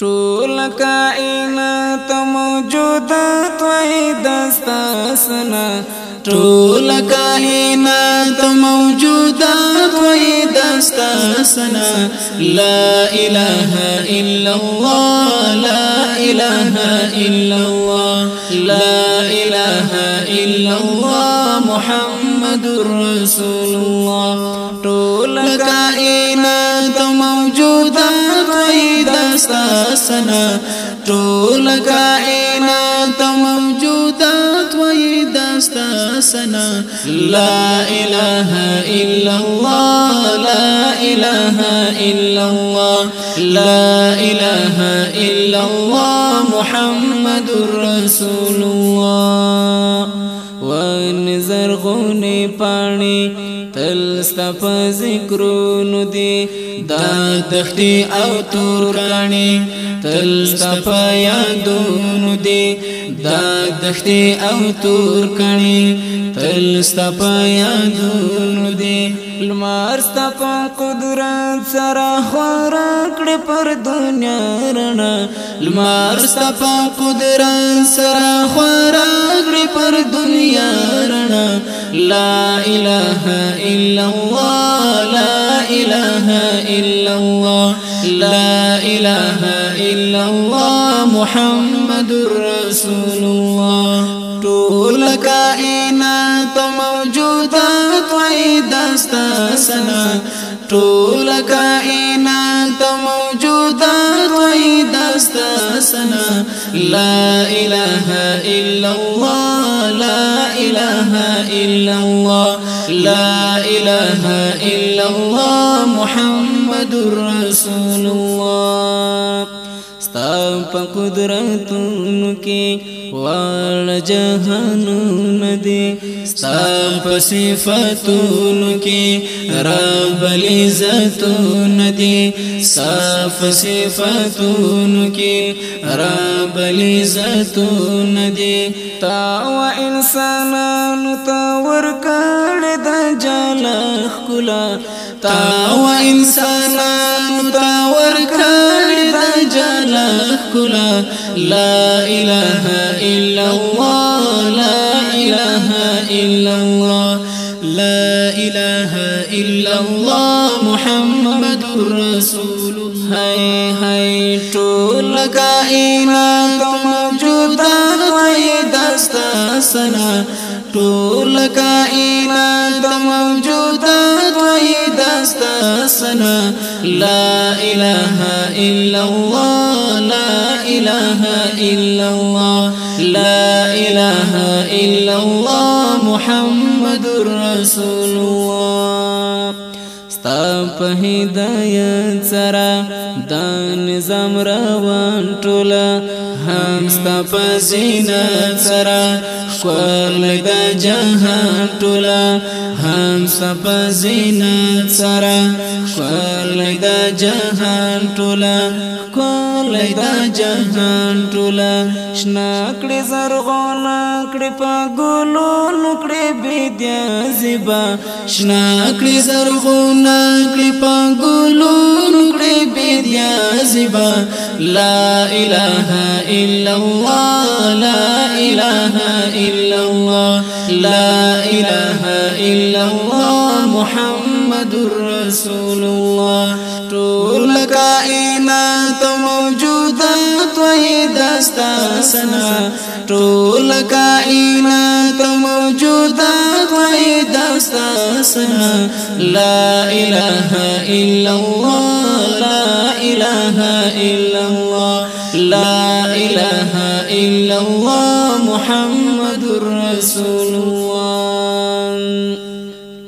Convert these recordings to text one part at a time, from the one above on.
ټول کائنات موجودات وای دستا سنا ټول کائنات موجودات وای دستا سنا لا اله الا الله لا اله الا الله لا اله الا الله محمد رسول الله وای دستا ټول کائنات موجودات وای دستا سنا لا اله الا الله لا اله الا الله لا اله الا الله محمد رسول الله ونزر غونی پانی تل ستپ ذکرونو دی. دا تختی او تور کانی، تل ستپ یادونو دی. دا تختی او تور کانی، تل ستپ یادونو دی. لمر ستپ قدرت سره خورا کړ پر دنیا رڼا لمر ستپ قدرت سره خورا کړ پر دنیا رڼا لا اله الا الله، لا اله الا الله، لا اله الا الله، محمد رسول الله. ټول کائنات موجودات وای دستا سنا. ټول کائنات موجودات وای سنا لا اله الا الله، لا اله الا الله، لا اله الا الله، محمد رسول الله. ستا په قدرتونو کې وړ جهانونه دي ستا په صفاتونو کې رب العزتونه دي ستا په صفاتونو کې رب العزتونه دي تا و انسانانو تا ورکړ د جلخ کلا. تا و انسانانو تا ورکړ د جلخ کلا لا اله الا الله لا اله الا الله لا اله الا الله محمد رسول الله هاي هاي ټول کائنات موجودات وای دستا سنا۔ ټول کائنات موجودات وای دستا سنا لا اله الا الله لا اله الا الله. ستا په هدایت سره دا نظام روان ټوله هم ستا په زینت سره خپل د جهان ټوله هم ستا په زینت سره خپل د جهان ټوله خپل د جهان ټوله شنا کړې زرغونه کړې په ګلو نکړې بيدیا زیبا شنا کړې زرغونه کړې په ګلو نکړې بيدیا زیبا لا اله الا الله لا اله الا الله لا اله الا الله محمد رسول الله ټول کائنات موجودات وای دستا سنا ټول کائنات موجودا وای دستا سنا۔ لا اله الا الله لا اله الا الله لا اله الا الله محمد رسول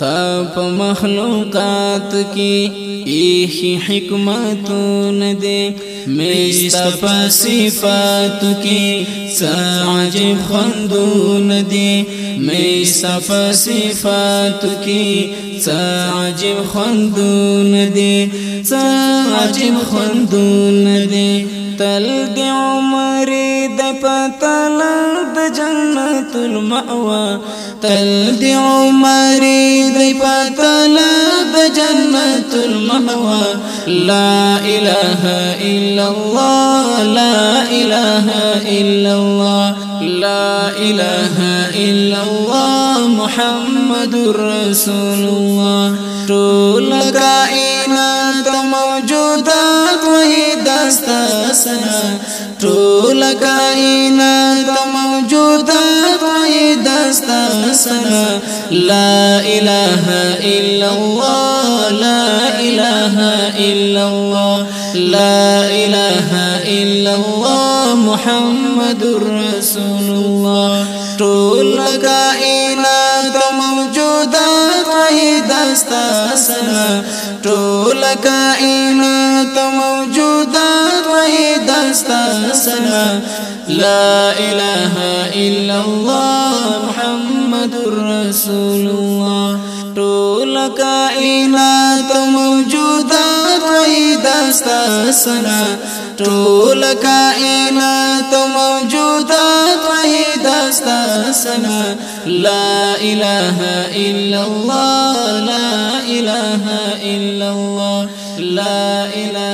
تا په مخلوقات کې ایخی حکمتون دے۔ مستف صفات کی سعجب خندون دے۔ مستف صفات کی سعجب خندون دے۔ سعجب خندون دے۔ تل دی عمر د پتل جنت المأوا تل دی عمر د پتل د جنت المأوا لا إله إلا الله، لا إله إلا الله، لا إله إلا الله، محمد رسول الله. طول کائنات موجودات وہی دستا سنا طول کائنات موجودات وہی دستا سنا لا إله إلا الله، لا إله إلا الله، لا إله إلا الله، محمد رسول الله. طول کائنات موجودات وہی دستا سنا طول کائنات موجودات وہی دستا سنا لا إله إلا الله محمد رسول الله طول کائنات موجودات وہی دستا سنا طول کائنات موجودات وہی دستا سنا لا إله إلا الله لا إله إلا الله لا إله